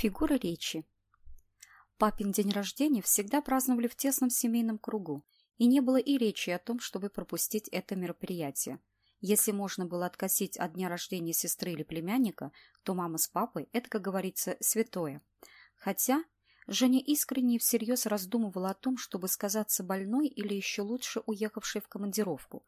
Фигура речи. Папин день рождения всегда праздновали в тесном семейном кругу, и не было и речи о том, чтобы пропустить это мероприятие. Если можно было откосить от дня рождения сестры или племянника, то мама с папой – это, как говорится, святое. Хотя Женя искренне и всерьез раздумывала о том, чтобы сказаться больной или еще лучше уехавшей в командировку.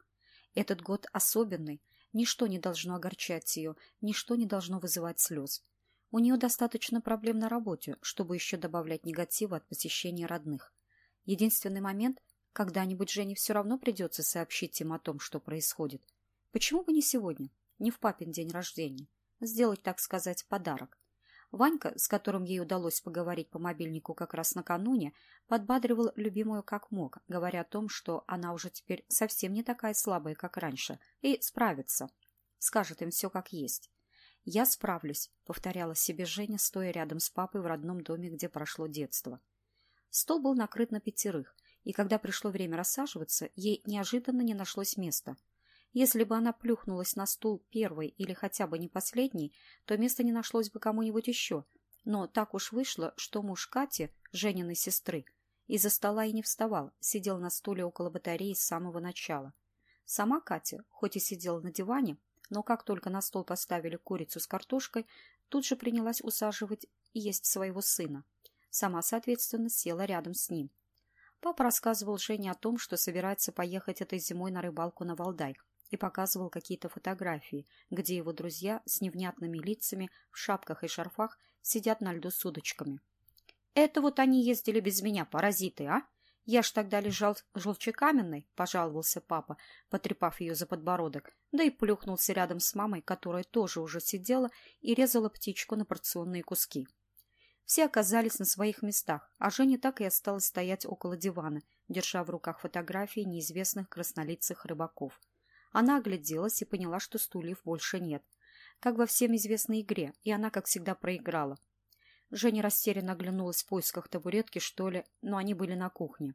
Этот год особенный, ничто не должно огорчать ее, ничто не должно вызывать слез. У нее достаточно проблем на работе, чтобы еще добавлять негатива от посещения родных. Единственный момент – когда-нибудь Жене все равно придется сообщить им о том, что происходит. Почему бы не сегодня, не в папин день рождения? Сделать, так сказать, подарок. Ванька, с которым ей удалось поговорить по мобильнику как раз накануне, подбадривал любимую как мог, говоря о том, что она уже теперь совсем не такая слабая, как раньше, и справится. Скажет им все как есть. «Я справлюсь», — повторяла себе Женя, стоя рядом с папой в родном доме, где прошло детство. Стол был накрыт на пятерых, и когда пришло время рассаживаться, ей неожиданно не нашлось места. Если бы она плюхнулась на стул первой или хотя бы не последней, то места не нашлось бы кому-нибудь еще. Но так уж вышло, что муж Кати, Жениной сестры, из-за стола и не вставал, сидел на стуле около батареи с самого начала. Сама Катя, хоть и сидела на диване, но как только на стол поставили курицу с картошкой, тут же принялась усаживать и есть своего сына. Сама, соответственно, села рядом с ним. Папа рассказывал Жене о том, что собирается поехать этой зимой на рыбалку на Валдай, и показывал какие-то фотографии, где его друзья с невнятными лицами в шапках и шарфах сидят на льду с удочками. «Это вот они ездили без меня, паразиты, а? Я ж тогда лежал желчекаменной, — пожаловался папа, потрепав ее за подбородок, да и плюхнулся рядом с мамой, которая тоже уже сидела и резала птичку на порционные куски. Все оказались на своих местах, а Женя так и осталась стоять около дивана, держа в руках фотографии неизвестных краснолицых рыбаков. Она огляделась и поняла, что стульев больше нет, как во всем известной игре, и она, как всегда, проиграла. Женя растерянно оглянулась в поисках табуретки, что ли, но они были на кухне.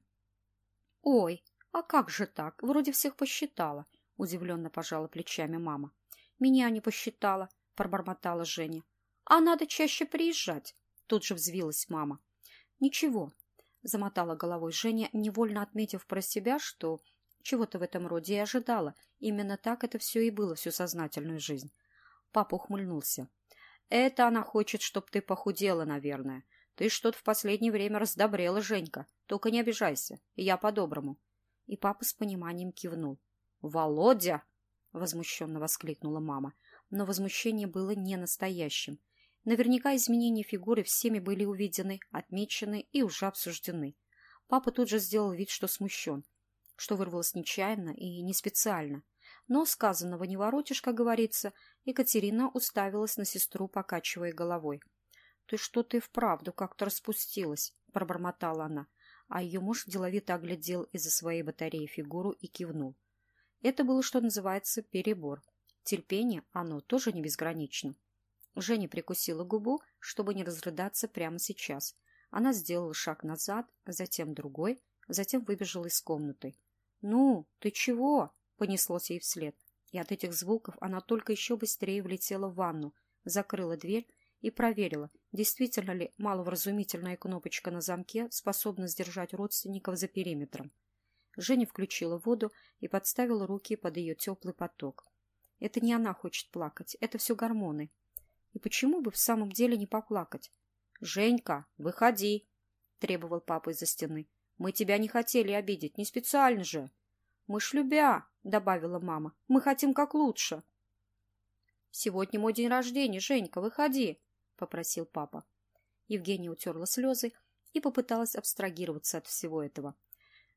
— Ой, а как же так? Вроде всех посчитала, — удивленно пожала плечами мама. — Меня не посчитала, — пробормотала Женя. — А надо чаще приезжать, — тут же взвилась мама. — Ничего, — замотала головой Женя, невольно отметив про себя, что чего-то в этом роде и ожидала. Именно так это все и было всю сознательную жизнь. Папа ухмыльнулся. Это она хочет, чтоб ты похудела, наверное. Ты что-то в последнее время раздобрела, Женька. Только не обижайся. Я по-доброму. И папа с пониманием кивнул. «Володя!» — возмущенно воскликнула мама. Но возмущение было не настоящим. Наверняка изменения фигуры всеми были увидены, отмечены и уже обсуждены. Папа тут же сделал вид, что смущен, что вырвалось нечаянно и не специально. Но сказанного не воротишь, как говорится, Екатерина уставилась на сестру, покачивая головой. — Ты что-то и вправду как-то распустилась, — пробормотала она, а ее муж деловито оглядел из-за своей батареи фигуру и кивнул. Это было, что называется, перебор. Терпение, оно тоже не безгранично. Женя прикусила губу, чтобы не разрыдаться прямо сейчас. Она сделала шаг назад, затем другой, затем выбежала из комнаты. — Ну, ты чего? — понеслось ей вслед и от этих звуков она только еще быстрее влетела в ванну, закрыла дверь и проверила, действительно ли маловразумительная кнопочка на замке способна сдержать родственников за периметром. Женя включила воду и подставила руки под ее теплый поток. Это не она хочет плакать, это все гормоны. И почему бы в самом деле не поплакать? — Женька, выходи! — требовал папа из-за стены. — Мы тебя не хотели обидеть, не специально же. — Мы ж любя, — добавила мама. — Мы хотим как лучше. — Сегодня мой день рождения, Женька, выходи, — попросил папа. Евгения утерла слезы и попыталась абстрагироваться от всего этого.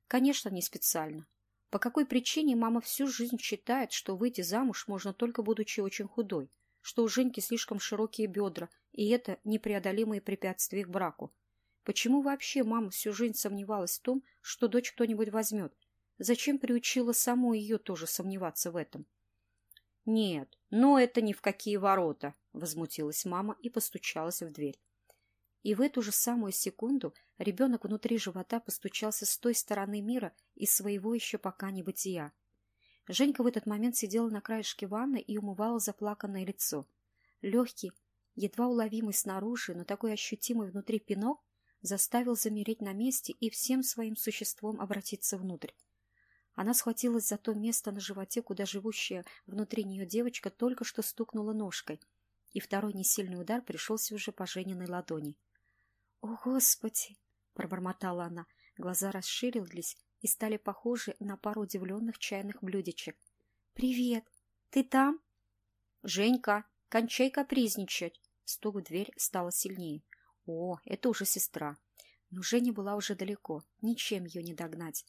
Конечно, не специально. По какой причине мама всю жизнь считает, что выйти замуж можно только будучи очень худой, что у Женьки слишком широкие бедра, и это непреодолимые препятствия к браку? Почему вообще мама всю жизнь сомневалась в том, что дочь кто-нибудь возьмет, Зачем приучила саму ее тоже сомневаться в этом? — Нет, но это ни в какие ворота, — возмутилась мама и постучалась в дверь. И в эту же самую секунду ребенок внутри живота постучался с той стороны мира из своего еще пока не бытия. Женька в этот момент сидела на краешке ванны и умывала заплаканное лицо. Легкий, Едва уловимый снаружи, но такой ощутимый внутри пинок заставил замереть на месте и всем своим существом обратиться внутрь. Она схватилась за то место на животе, куда живущая внутри нее девочка только что стукнула ножкой, и второй несильный удар пришелся уже по Жениной ладони. — О, Господи! — пробормотала она. Глаза расширились и стали похожи на пару удивленных чайных блюдечек. — Привет! Ты там? — Женька, кончай капризничать! Стук в дверь стало сильнее. О, это уже сестра. Но Женя была уже далеко, ничем ее не догнать.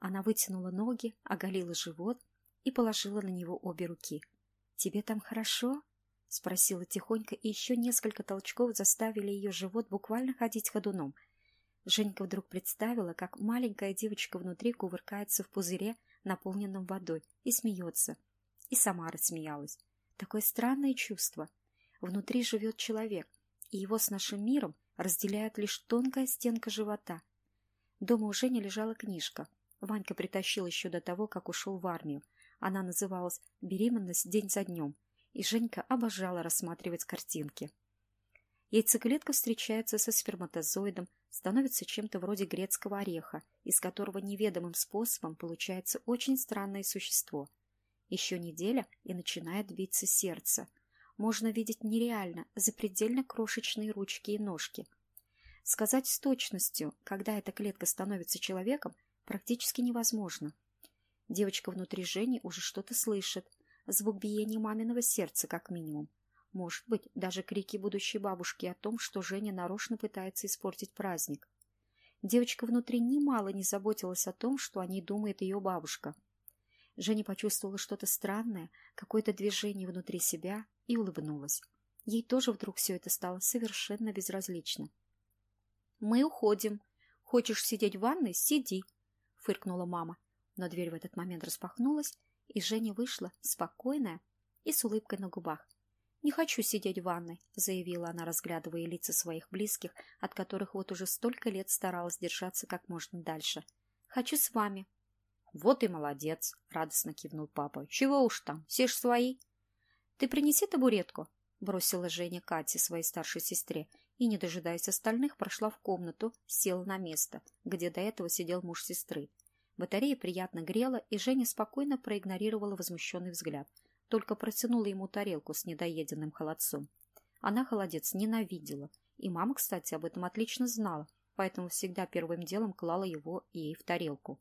Она вытянула ноги, оголила живот и положила на него обе руки. — Тебе там хорошо? — спросила тихонько, и еще несколько толчков заставили ее живот буквально ходить ходуном. Женька вдруг представила, как маленькая девочка внутри кувыркается в пузыре, наполненном водой, и смеется. И сама рассмеялась. Такое странное чувство. Внутри живет человек, и его с нашим миром разделяет лишь тонкая стенка живота. Дома у Жени лежала книжка. Ванька притащил еще до того, как ушел в армию. Она называлась «Беременность день за днем», и Женька обожала рассматривать картинки. Яйцеклетка встречается со сперматозоидом, становится чем-то вроде грецкого ореха, из которого неведомым способом получается очень странное существо. Еще неделя, и начинает биться сердце. Можно видеть нереально, запредельно крошечные ручки и ножки. Сказать с точностью, когда эта клетка становится человеком, практически невозможно. Девочка внутри Жени уже что-то слышит. Звук биения маминого сердца, как минимум. Может быть, даже крики будущей бабушки о том, что Женя нарочно пытается испортить праздник. Девочка внутри немало не заботилась о том, что о ней думает ее бабушка. Женя почувствовала что-то странное, какое-то движение внутри себя и улыбнулась. Ей тоже вдруг все это стало совершенно безразлично. «Мы уходим. Хочешь сидеть в ванной? Сиди!» — фыркнула мама. Но дверь в этот момент распахнулась, и Женя вышла, спокойная и с улыбкой на губах. «Не хочу сидеть в ванной», — заявила она, разглядывая лица своих близких, от которых вот уже столько лет старалась держаться как можно дальше. «Хочу с вами». «Вот и молодец», — радостно кивнул папа. «Чего уж там, все ж свои». «Ты принеси табуретку», — бросила Женя Кате, своей старшей сестре, и, не дожидаясь остальных, прошла в комнату, села на место, где до этого сидел муж сестры. Батарея приятно грела, и Женя спокойно проигнорировала возмущенный взгляд, только протянула ему тарелку с недоеденным холодцом. Она холодец ненавидела, и мама, кстати, об этом отлично знала, поэтому всегда первым делом клала его ей в тарелку.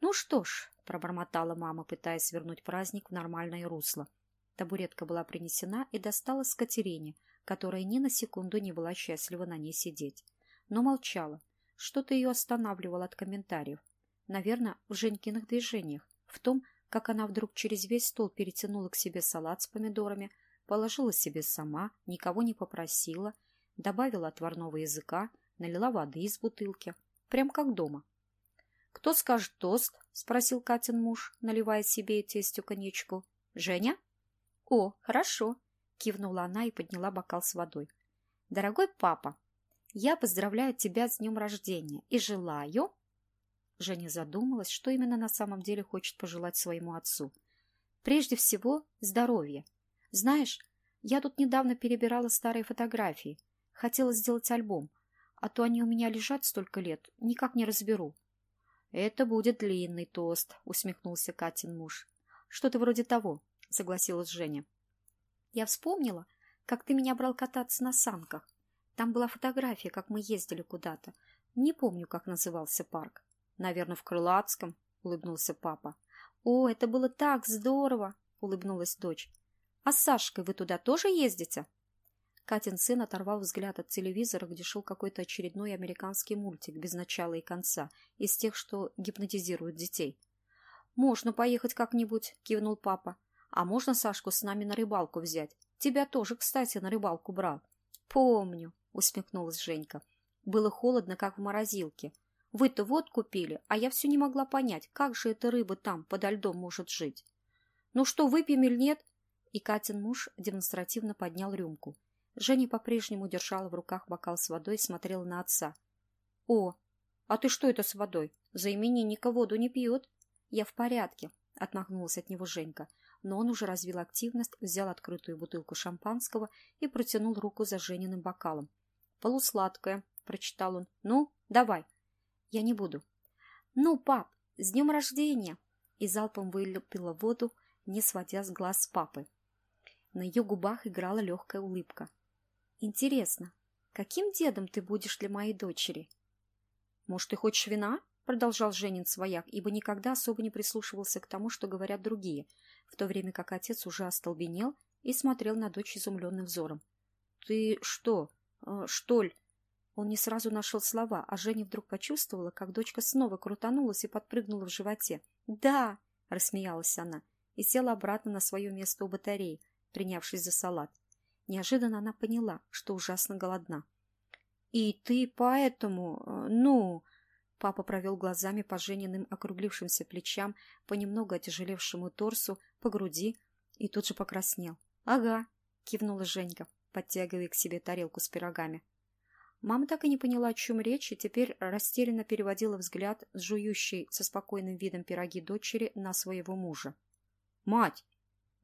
«Ну что ж», — пробормотала мама, пытаясь вернуть праздник в нормальное русло. Табуретка была принесена и досталась Катерине, которая ни на секунду не была счастлива на ней сидеть. Но молчала. Что-то ее останавливало от комментариев. Наверное, в Женькиных движениях, в том, как она вдруг через весь стол перетянула к себе салат с помидорами, положила себе сама, никого не попросила, добавила отварного языка, налила воды из бутылки. Прям как дома. — Кто скажет тост? — спросил Катин муж, наливая себе и тестю коньячку. — Женя? — О, хорошо, — кивнула она и подняла бокал с водой. — Дорогой папа, я поздравляю тебя с днем рождения и желаю... Женя задумалась, что именно на самом деле хочет пожелать своему отцу. Прежде всего, здоровье. Знаешь, я тут недавно перебирала старые фотографии. Хотела сделать альбом, а то они у меня лежат столько лет, никак не разберу. — Это будет длинный тост, — усмехнулся Катин муж. — Что-то вроде того, — согласилась Женя. — Я вспомнила, как ты меня брал кататься на санках. Там была фотография, как мы ездили куда-то. Не помню, как назывался парк. Наверное, в Крылатском, — улыбнулся папа. — О, это было так здорово! — улыбнулась дочь. — А с Сашкой вы туда тоже ездите? Катин сын оторвал взгляд от телевизора, где шел какой-то очередной американский мультик без начала и конца, из тех, что гипнотизируют детей. — Можно поехать как-нибудь, — кивнул папа. — А можно Сашку с нами на рыбалку взять? Тебя тоже, кстати, на рыбалку брал. — Помню, — усмехнулась Женька. Было холодно, как в морозилке. Вы-то вот купили, а я все не могла понять, как же эта рыба там подо льдом может жить. Ну что, выпьем или нет? И Катин муж демонстративно поднял рюмку. Женя по-прежнему держала в руках бокал с водой и смотрела на отца. — О, а ты что это с водой? За именинника воду не пьет. — Я в порядке, — отмахнулась от него Женька. — но он уже развил активность, взял открытую бутылку шампанского и протянул руку за Жениным бокалом. «Полусладкое», — прочитал он. «Ну, давай». «Я не буду». «Ну, пап, с днем рождения!» И залпом вылепила воду, не сводя с глаз папы. На ее губах играла легкая улыбка. «Интересно, каким дедом ты будешь для моей дочери?» «Может, ты хочешь вина?» — продолжал Женин свояк, ибо никогда особо не прислушивался к тому, что говорят другие, в то время как отец уже остолбенел и смотрел на дочь изумленным взором. — Ты что? Э, что ль? Он не сразу нашел слова, а Женя вдруг почувствовала, как дочка снова крутанулась и подпрыгнула в животе. «Да!» — рассмеялась она и села обратно на свое место у батареи, принявшись за салат. Неожиданно она поняла, что ужасно голодна. «И ты поэтому... Э, ну...» Папа провел глазами по Жениным округлившимся плечам, по немного отяжелевшему торсу, по груди и тут же покраснел. «Ага», — кивнула Женька, подтягивая к себе тарелку с пирогами. Мама так и не поняла, о чем речь, и теперь растерянно переводила взгляд с жующей со спокойным видом пироги дочери на своего мужа. «Мать,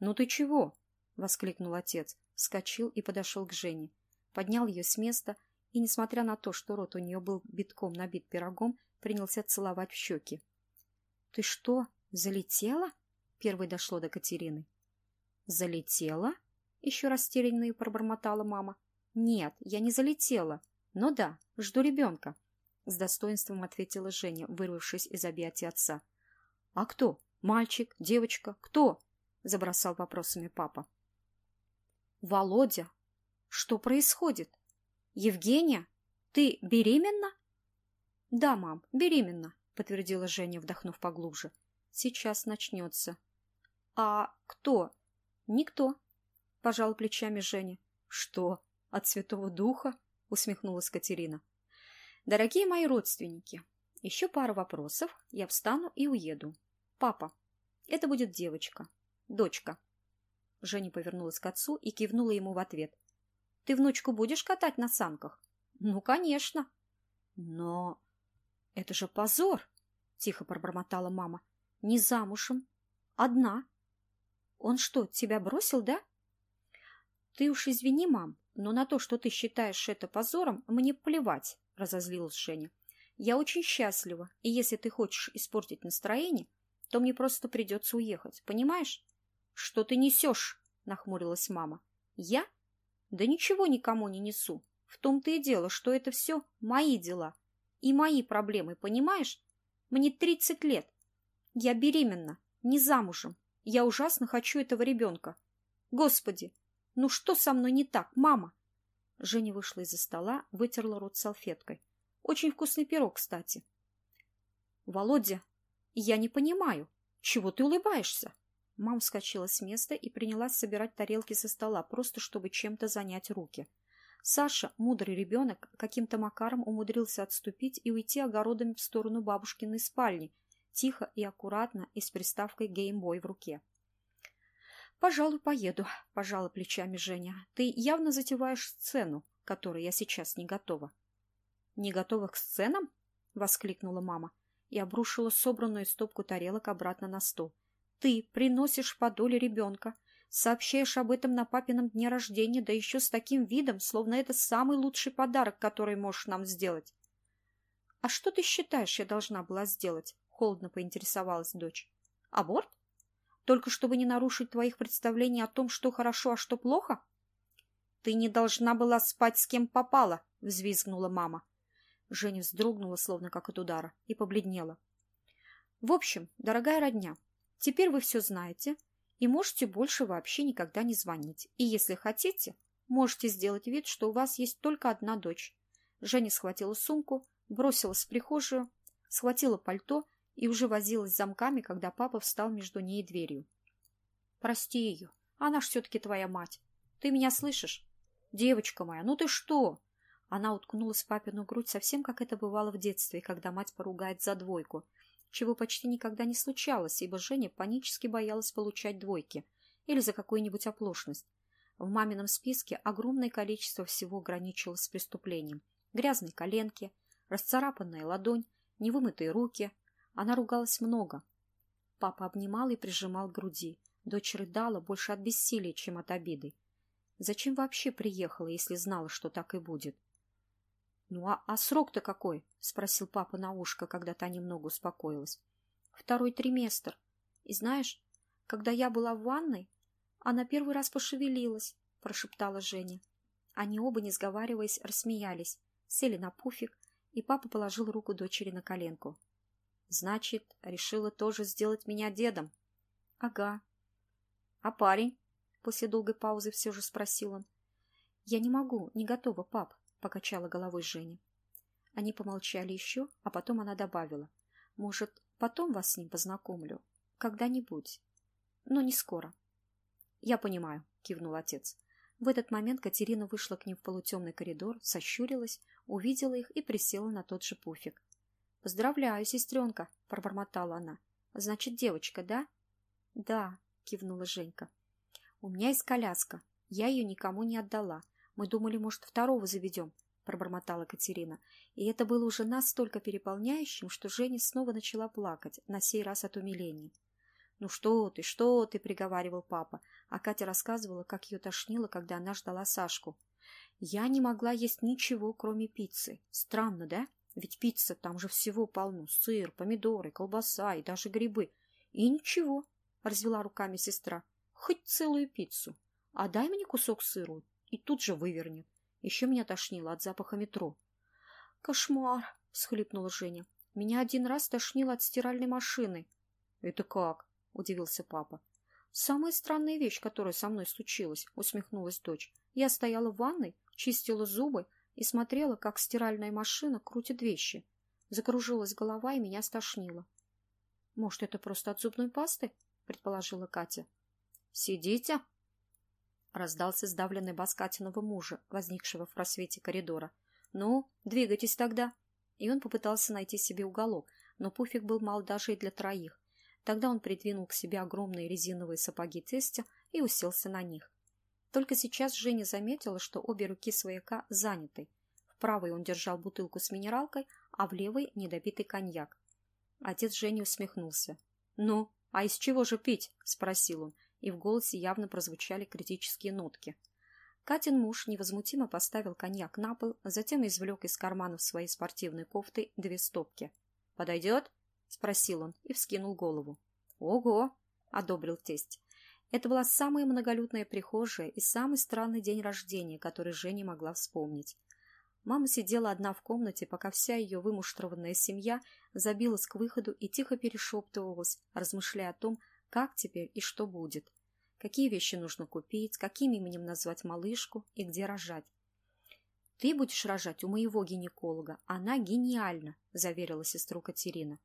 ну ты чего?» — воскликнул отец, вскочил и подошел к Жене. Поднял ее с места и, несмотря на то, что рот у нее был битком набит пирогом, принялся целовать в щеки. — Ты что, залетела? — первой дошло до Катерины. — Залетела? — еще растерянно пробормотала мама. — Нет, я не залетела. Но да, жду ребенка. С достоинством ответила Женя, вырвавшись из объятий отца. — А кто? Мальчик? Девочка? Кто? — забросал вопросами папа. — Володя. Что происходит? Евгения, ты беременна? — Да, мам, беременна, — подтвердила Женя, вдохнув поглубже. — Сейчас начнется. — А кто? — Никто, — пожал плечами Женя. — Что, от Святого Духа? — усмехнулась Катерина. — Дорогие мои родственники, еще пару вопросов, я встану и уеду. Папа, это будет девочка, дочка. Женя повернулась к отцу и кивнула ему в ответ. — Ты внучку будешь катать на санках? — Ну, конечно. — Но «Это же позор!» — тихо пробормотала мама. «Не замужем. Одна. Он что, тебя бросил, да?» «Ты уж извини, мам, но на то, что ты считаешь это позором, мне плевать», — разозлилась Женя. «Я очень счастлива, и если ты хочешь испортить настроение, то мне просто придется уехать, понимаешь?» «Что ты несешь?» — нахмурилась мама. «Я? Да ничего никому не несу. В том-то и дело, что это все мои дела. И мои проблемы, понимаешь? Мне тридцать лет. Я беременна, не замужем. Я ужасно хочу этого ребенка. Господи, ну что со мной не так, мама? Женя вышла из-за стола, вытерла рот салфеткой. Очень вкусный пирог, кстати. Володя, я не понимаю, чего ты улыбаешься? Мама вскочила с места и принялась собирать тарелки со стола, просто чтобы чем-то занять руки. Саша, мудрый ребенок, каким-то макаром умудрился отступить и уйти огородами в сторону бабушкиной спальни, тихо и аккуратно и с приставкой «Геймбой» в руке. «Пожалуй, поеду», — пожала плечами Женя. «Ты явно затеваешь сцену, которой я сейчас не готова». «Не готова к сценам?» — воскликнула мама и обрушила собранную стопку тарелок обратно на стол. «Ты приносишь по доле ребенка, Сообщаешь об этом на папином дне рождения, да еще с таким видом, словно это самый лучший подарок, который можешь нам сделать. — А что ты считаешь, я должна была сделать? — холодно поинтересовалась дочь. — Аборт? Только чтобы не нарушить твоих представлений о том, что хорошо, а что плохо? — Ты не должна была спать с кем попала, — взвизгнула мама. Женя вздрогнула, словно как от удара, и побледнела. — В общем, дорогая родня, теперь вы все знаете, — и можете больше вообще никогда не звонить. И если хотите, можете сделать вид, что у вас есть только одна дочь. Женя схватила сумку, бросилась в прихожую, схватила пальто и уже возилась замками, когда папа встал между ней и дверью. «Прости ее, она ж все-таки твоя мать. Ты меня слышишь? Девочка моя, ну ты что?» Она уткнулась в папину грудь совсем как это бывало в детстве, когда мать поругает за двойку – чего почти никогда не случалось, ибо Женя панически боялась получать двойки или за какую-нибудь оплошность. В мамином списке огромное количество всего граничило с преступлением. Грязные коленки, расцарапанная ладонь, невымытые руки. Она ругалась много. Папа обнимал и прижимал к груди, Дочь рыдала больше от бессилия, чем от обиды. Зачем вообще приехала, если знала, что так и будет? — Ну, а, а срок-то какой? — спросил папа на ушко, когда та немного успокоилась. — Второй триместр. И знаешь, когда я была в ванной, она первый раз пошевелилась, — прошептала Женя. Они оба, не сговариваясь, рассмеялись, сели на пуфик, и папа положил руку дочери на коленку. — Значит, решила тоже сделать меня дедом? — Ага. — А парень? — после долгой паузы все же спросил он. — Я не могу, не готова, пап, — покачала головой Женя. Они помолчали еще, а потом она добавила. — Может, потом вас с ним познакомлю? Когда-нибудь. Но не скоро. — Я понимаю, — кивнул отец. В этот момент Катерина вышла к ним в полутемный коридор, сощурилась, увидела их и присела на тот же пуфик. — Поздравляю, сестренка, — пробормотала она. — Значит, девочка, да? — Да, — кивнула Женька. — У меня есть коляска. Я ее никому не отдала. Мы думали, может, второго заведем, — пробормотала Катерина. И это было уже настолько переполняющим, что Женя снова начала плакать, на сей раз от умиления. — Ну что ты, что ты, — приговаривал папа, а Катя рассказывала, как ее тошнило, когда она ждала Сашку. — Я не могла есть ничего, кроме пиццы. Странно, да? Ведь пицца там же всего полно. Сыр, помидоры, колбаса и даже грибы. И ничего, — развела руками сестра. — Хоть целую пиццу. А дай мне кусок сыру, и тут же вывернет. Еще меня тошнило от запаха метро. — Кошмар! — схлипнула Женя. — Меня один раз тошнило от стиральной машины. — Это как? — удивился папа. — Самая странная вещь, которая со мной случилась, — усмехнулась дочь. Я стояла в ванной, чистила зубы и смотрела, как стиральная машина крутит вещи. Закружилась голова, и меня стошнило. — Может, это просто от зубной пасты? — предположила Катя. — Сидите, Раздался сдавленный бас Катиного мужа, возникшего в просвете коридора. «Ну, двигайтесь тогда!» И он попытался найти себе уголок, но пуфик был мал даже и для троих. Тогда он придвинул к себе огромные резиновые сапоги тестя и уселся на них. Только сейчас Женя заметила, что обе руки свояка заняты. В правой он держал бутылку с минералкой, а в левой — недопитый коньяк. Отец Жени усмехнулся. «Ну, а из чего же пить?» — спросил он и в голосе явно прозвучали критические нотки. Катин муж невозмутимо поставил коньяк на пол, затем извлек из карманов своей спортивной кофты две стопки. «Подойдет?» — спросил он и вскинул голову. «Ого!» — одобрил тесть. Это была самая многолюдная прихожая и самый странный день рождения, который Женя могла вспомнить. Мама сидела одна в комнате, пока вся ее вымуштрованная семья забилась к выходу и тихо перешептывалась, размышляя о том, как теперь и что будет? Какие вещи нужно купить, каким именем назвать малышку и где рожать? «Ты будешь рожать у моего гинеколога. Она гениальна», — заверила сестру Катерина.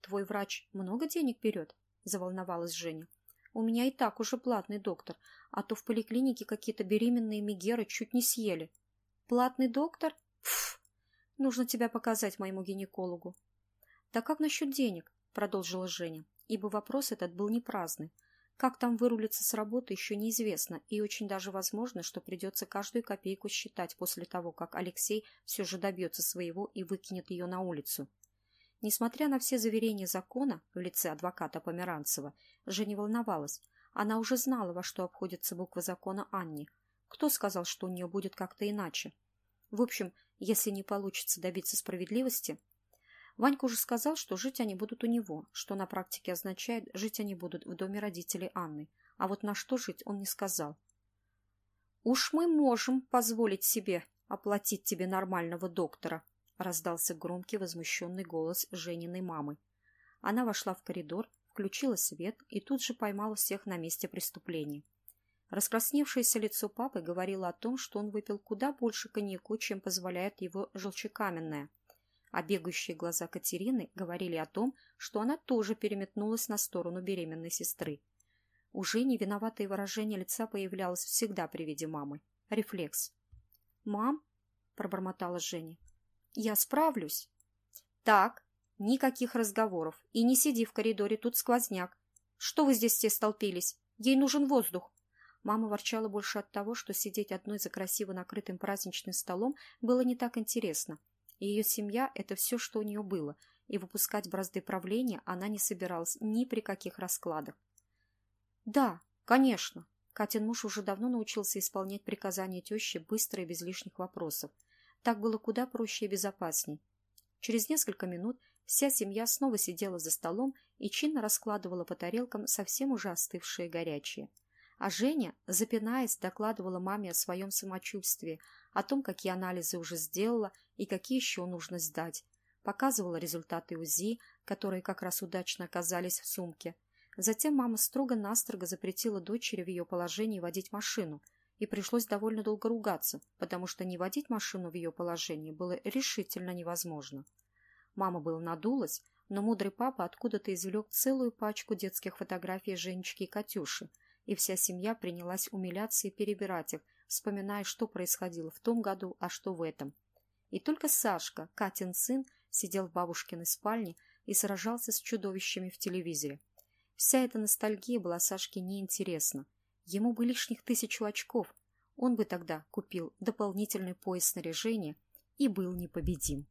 «Твой врач много денег берет?» — заволновалась Женя. «У меня и так уже платный доктор, а то в поликлинике какие-то беременные мегеры чуть не съели». «Платный доктор? Пф! Нужно тебя показать моему гинекологу». «Так как насчет денег?» — продолжила Женя ибо вопрос этот был не праздный. Как там вырулиться с работы, еще неизвестно, и очень даже возможно, что придется каждую копейку считать после того, как Алексей все же добьется своего и выкинет ее на улицу. Несмотря на все заверения закона в лице адвоката Померанцева, Женя волновалась. Она уже знала, во что обходится буква закона Анни. Кто сказал, что у нее будет как-то иначе? В общем, если не получится добиться справедливости, Ванька уже сказал, что жить они будут у него, что на практике означает, жить они будут в доме родителей Анны. А вот на что жить он не сказал. «Уж мы можем позволить себе оплатить тебе нормального доктора», раздался громкий возмущенный голос Жениной мамы. Она вошла в коридор, включила свет и тут же поймала всех на месте преступления. Раскрасневшееся лицо папы говорило о том, что он выпил куда больше коньяку, чем позволяет его желчекаменная – а бегающие глаза Катерины говорили о том, что она тоже переметнулась на сторону беременной сестры. Уже невиноватое выражение лица появлялось всегда при виде мамы. Рефлекс. «Мам?» – пробормотала Женя. «Я справлюсь». «Так, никаких разговоров. И не сиди в коридоре, тут сквозняк. Что вы здесь все столпились? Ей нужен воздух». Мама ворчала больше от того, что сидеть одной за красиво накрытым праздничным столом было не так интересно – ее семья – это все, что у нее было, и выпускать бразды правления она не собиралась ни при каких раскладах. Да, конечно. Катин муж уже давно научился исполнять приказания тещи быстро и без лишних вопросов. Так было куда проще и безопасней. Через несколько минут вся семья снова сидела за столом и чинно раскладывала по тарелкам совсем уже остывшие горячие. А Женя, запинаясь, докладывала маме о своем самочувствии, о том, какие анализы уже сделала и какие еще нужно сдать. Показывала результаты УЗИ, которые как раз удачно оказались в сумке. Затем мама строго-настрого запретила дочери в ее положении водить машину, и пришлось довольно долго ругаться, потому что не водить машину в ее положении было решительно невозможно. Мама была надулась, но мудрый папа откуда-то извлек целую пачку детских фотографий Женечки и Катюши, и вся семья принялась умиляться и перебирать их, вспоминая, что происходило в том году, а что в этом. И только Сашка, Катин сын, сидел в бабушкиной спальне и сражался с чудовищами в телевизоре. Вся эта ностальгия была Сашке неинтересна. Ему бы лишних тысячу очков. Он бы тогда купил дополнительный пояс снаряжения и был непобедим.